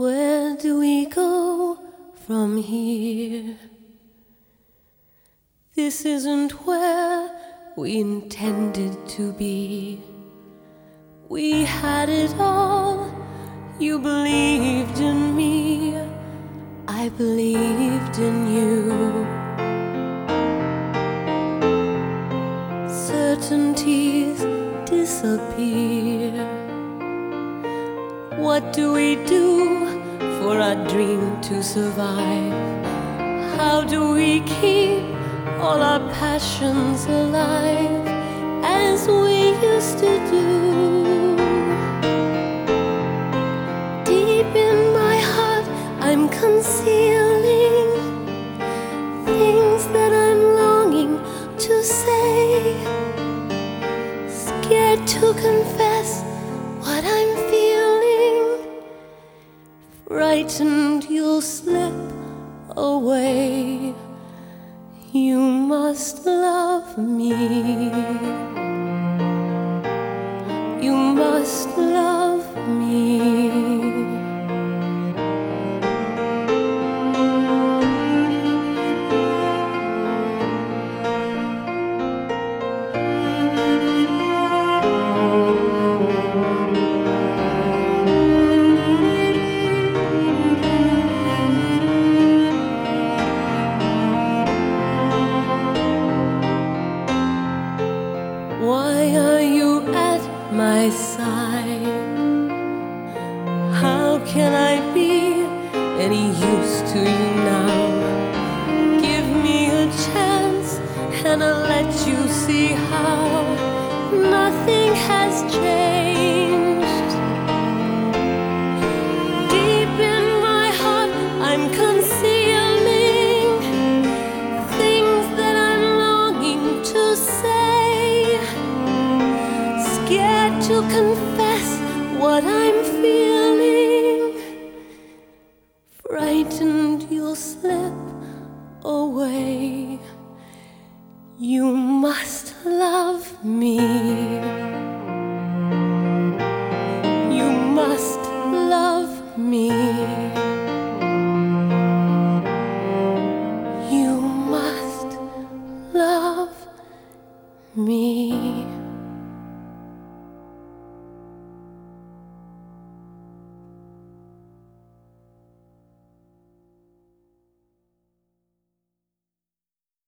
Where do we go from here? This isn't where we intended to be. We had it all. You believed in me. I believed in you. Certainties disappear. What do we do for our dream to survive? How do we keep all our passions alive as we used to do? Deep in my heart, I'm concealing things that I'm longing to say. Scared to confess Frightened you'll slip away. You must love me. My side? How can I be any use to you now? Give me a chance and I'll let you see how nothing has changed. To confess what I'm feeling. Frightened you'll slip away. You must love me. You must love me. You must love me.